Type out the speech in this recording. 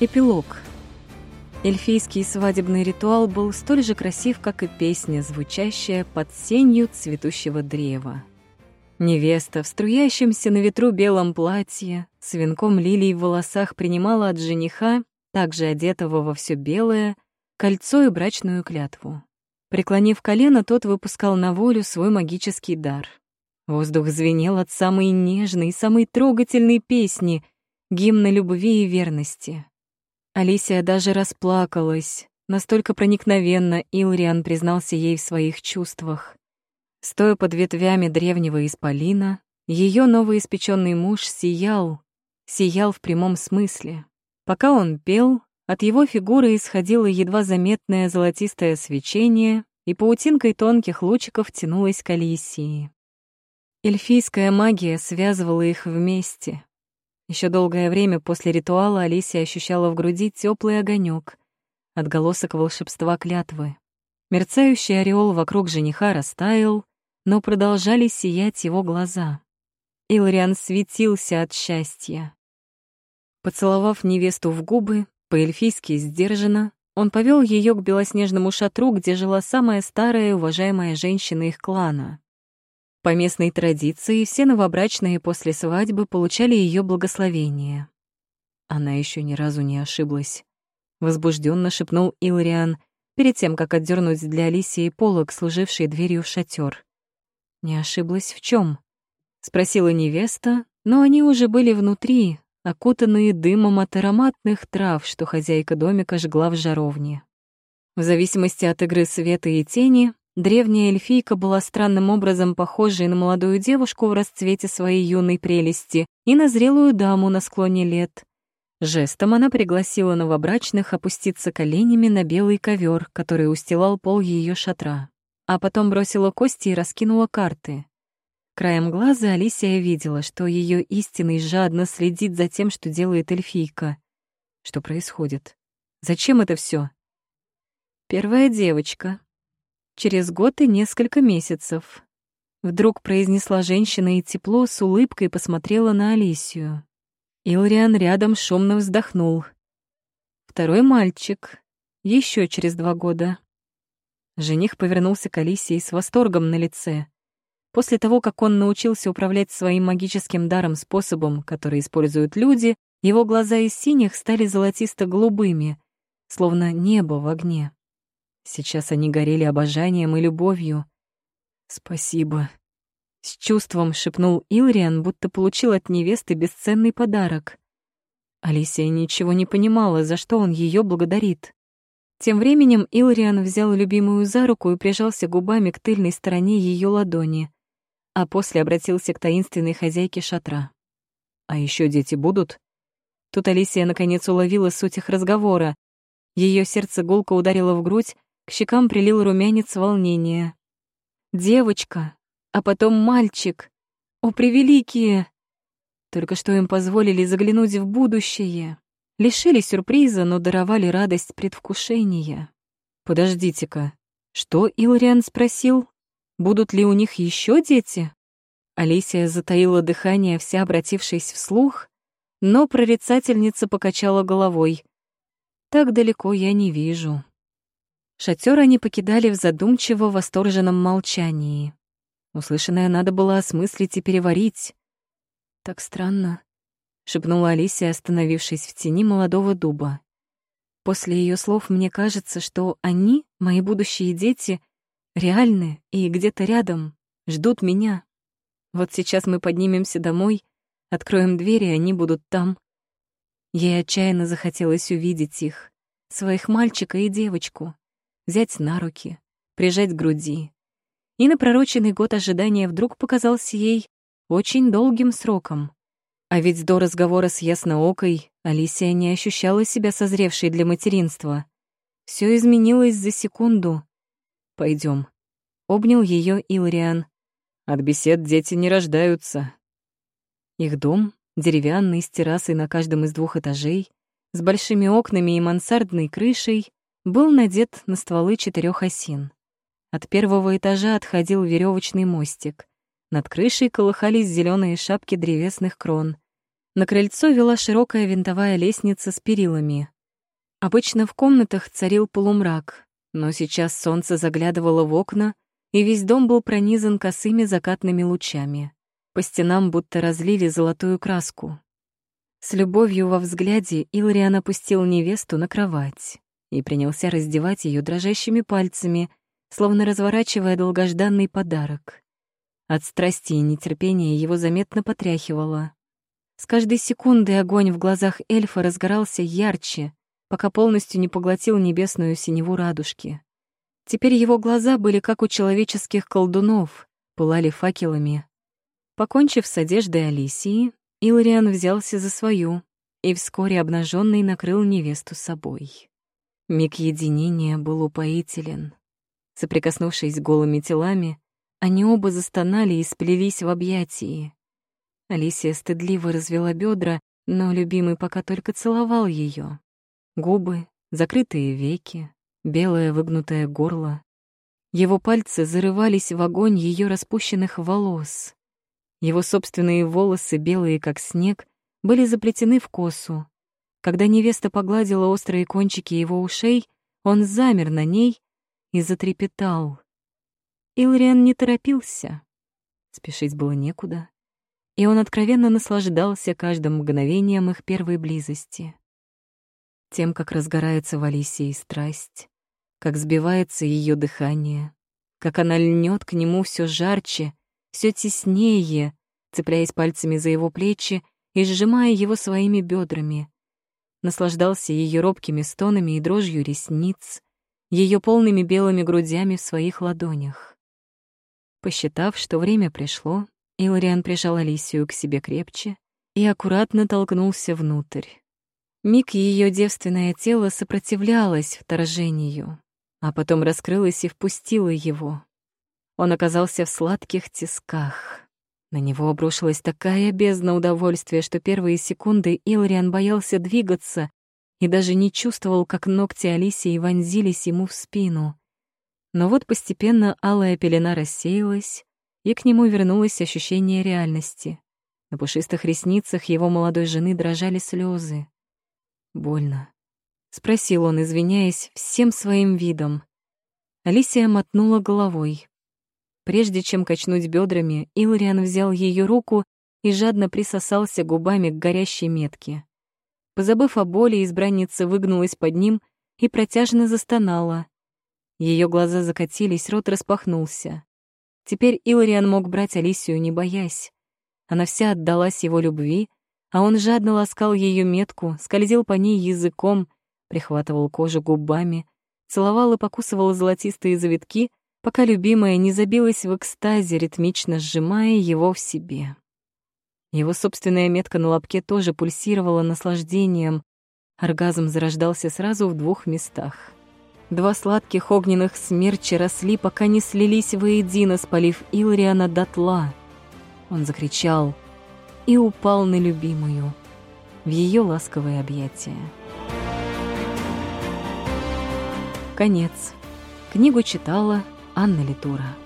Эпилог. Эльфийский свадебный ритуал был столь же красив, как и песня, звучащая под сенью цветущего древа. Невеста в струящемся на ветру белом платье, с венком лилий в волосах принимала от жениха, также одетого во все белое, кольцо и брачную клятву. Преклонив колено, тот выпускал на волю свой магический дар. Воздух звенел от самой нежной, самой трогательной песни — гимна любви и верности. Алисия даже расплакалась. Настолько проникновенно Илриан признался ей в своих чувствах. Стоя под ветвями древнего исполина, ее новоиспеченный муж сиял, сиял в прямом смысле. Пока он пел, от его фигуры исходило едва заметное золотистое свечение, и паутинкой тонких лучиков тянулась к Алисии. Эльфийская магия связывала их вместе, еще долгое время после ритуала Алисия ощущала в груди теплый огонек, отголосок волшебства клятвы. Мерцающий ореол вокруг жениха растаял, но продолжали сиять его глаза. Илриан светился от счастья. Поцеловав невесту в губы, по-эльфийски сдержанно, он повел ее к белоснежному шатру, где жила самая старая и уважаемая женщина их клана. По местной традиции все новобрачные после свадьбы получали ее благословение. Она еще ни разу не ошиблась. Возбужденно шепнул Илриан перед тем, как отдернуть для Алисии полог, служивший дверью в шатер. «Не ошиблась в чем? спросила невеста, но они уже были внутри, окутанные дымом от ароматных трав, что хозяйка домика жгла в жаровне. В зависимости от игры света и тени, Древняя эльфийка была странным образом похожей на молодую девушку в расцвете своей юной прелести и на зрелую даму на склоне лет. Жестом она пригласила новобрачных опуститься коленями на белый ковер, который устилал пол ее шатра, а потом бросила кости и раскинула карты. Краем глаза Алисия видела, что ее истинный жадно следит за тем, что делает эльфийка. Что происходит? Зачем это все? Первая девочка, через год и несколько месяцев. Вдруг произнесла женщина и тепло с улыбкой посмотрела на Алисию. Илриан рядом шумно вздохнул. Второй мальчик. еще через два года. Жених повернулся к Алисии с восторгом на лице. После того, как он научился управлять своим магическим даром способом, который используют люди, его глаза из синих стали золотисто-голубыми, словно небо в огне. Сейчас они горели обожанием и любовью. «Спасибо», — с чувством шепнул Илриан, будто получил от невесты бесценный подарок. Алисия ничего не понимала, за что он ее благодарит. Тем временем Илриан взял любимую за руку и прижался губами к тыльной стороне ее ладони, а после обратился к таинственной хозяйке шатра. «А еще дети будут?» Тут Алисия наконец уловила суть их разговора. Ее сердце гулко ударило в грудь, к щекам прилил румянец волнения. Девочка, а потом мальчик. О, превеликие! Только что им позволили заглянуть в будущее. Лишили сюрприза, но даровали радость предвкушения. Подождите-ка, что Илриан спросил? Будут ли у них еще дети? Алисия затаила дыхание, вся обратившись вслух, но прорицательница покачала головой. Так далеко я не вижу. Шатер они покидали в задумчиво восторженном молчании. Услышанное надо было осмыслить и переварить. «Так странно», — шепнула Алисия, остановившись в тени молодого дуба. «После ее слов мне кажется, что они, мои будущие дети, реальны и где-то рядом, ждут меня. Вот сейчас мы поднимемся домой, откроем дверь, и они будут там». Ей отчаянно захотелось увидеть их, своих мальчика и девочку, взять на руки, прижать к груди. И напророченный год ожидания вдруг показался ей очень долгим сроком. А ведь до разговора с Ясноокой Алисия не ощущала себя созревшей для материнства. Все изменилось за секунду. Пойдем. Обнял ее Илриан. От бесед дети не рождаются. Их дом, деревянный, с террасой на каждом из двух этажей, с большими окнами и мансардной крышей, был надет на стволы четырех осин. От первого этажа отходил веревочный мостик. Над крышей колыхались зеленые шапки древесных крон. На крыльцо вела широкая винтовая лестница с перилами. Обычно в комнатах царил полумрак, но сейчас солнце заглядывало в окна, и весь дом был пронизан косыми закатными лучами. По стенам будто разлили золотую краску. С любовью во взгляде Илриан опустил невесту на кровать и принялся раздевать ее дрожащими пальцами, словно разворачивая долгожданный подарок. От страсти и нетерпения его заметно потряхивало. С каждой секундой огонь в глазах эльфа разгорался ярче, пока полностью не поглотил небесную синеву радужки. Теперь его глаза были как у человеческих колдунов, пылали факелами. Покончив с одеждой Алисии, Илриан взялся за свою и вскоре обнаженный накрыл невесту собой. Миг единения был упоителен. Соприкоснувшись голыми телами, они оба застонали и сплелись в объятии. Алисия стыдливо развела бедра, но любимый пока только целовал ее. Губы, закрытые веки, белое выгнутое горло. Его пальцы зарывались в огонь ее распущенных волос. Его собственные волосы, белые как снег, были заплетены в косу. Когда невеста погладила острые кончики его ушей, он замер на ней и затрепетал. Илриан не торопился. Спешить было некуда и он откровенно наслаждался каждым мгновением их первой близости. Тем, как разгорается в Алисии страсть, как сбивается ее дыхание, как она льнет к нему все жарче, все теснее, цепляясь пальцами за его плечи и сжимая его своими бедрами. Наслаждался ее робкими стонами и дрожью ресниц, ее полными белыми грудями в своих ладонях. Посчитав, что время пришло, Илариан прижал Алисию к себе крепче и аккуратно толкнулся внутрь. Миг ее девственное тело сопротивлялось вторжению, а потом раскрылось и впустило его. Он оказался в сладких тисках. На него обрушилась такая бездна удовольствия, что первые секунды Илариан боялся двигаться и даже не чувствовал, как ногти Алисии вонзились ему в спину. Но вот постепенно алая пелена рассеялась, и к нему вернулось ощущение реальности. На пушистых ресницах его молодой жены дрожали слезы. «Больно», — спросил он, извиняясь всем своим видом. Алисия мотнула головой. Прежде чем качнуть бедрами, Илариан взял ее руку и жадно присосался губами к горящей метке. Позабыв о боли, избранница выгнулась под ним и протяжно застонала. Ее глаза закатились, рот распахнулся. Теперь Илариан мог брать Алисию, не боясь. Она вся отдалась его любви, а он жадно ласкал ее метку, скользил по ней языком, прихватывал кожу губами, целовал и покусывал золотистые завитки, пока любимая не забилась в экстазе, ритмично сжимая его в себе. Его собственная метка на лобке тоже пульсировала наслаждением. Оргазм зарождался сразу в двух местах. Два сладких огненных смерча росли, пока не слились воедино, спалив Илриана дотла. Он закричал и упал на любимую в ее ласковое объятие. Конец. Книгу читала Анна Литура.